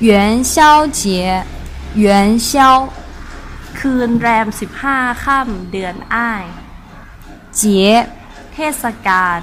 元宵节元宵คืนแรมสิบห้าค่ำเดือนอ้าย节เทศกาล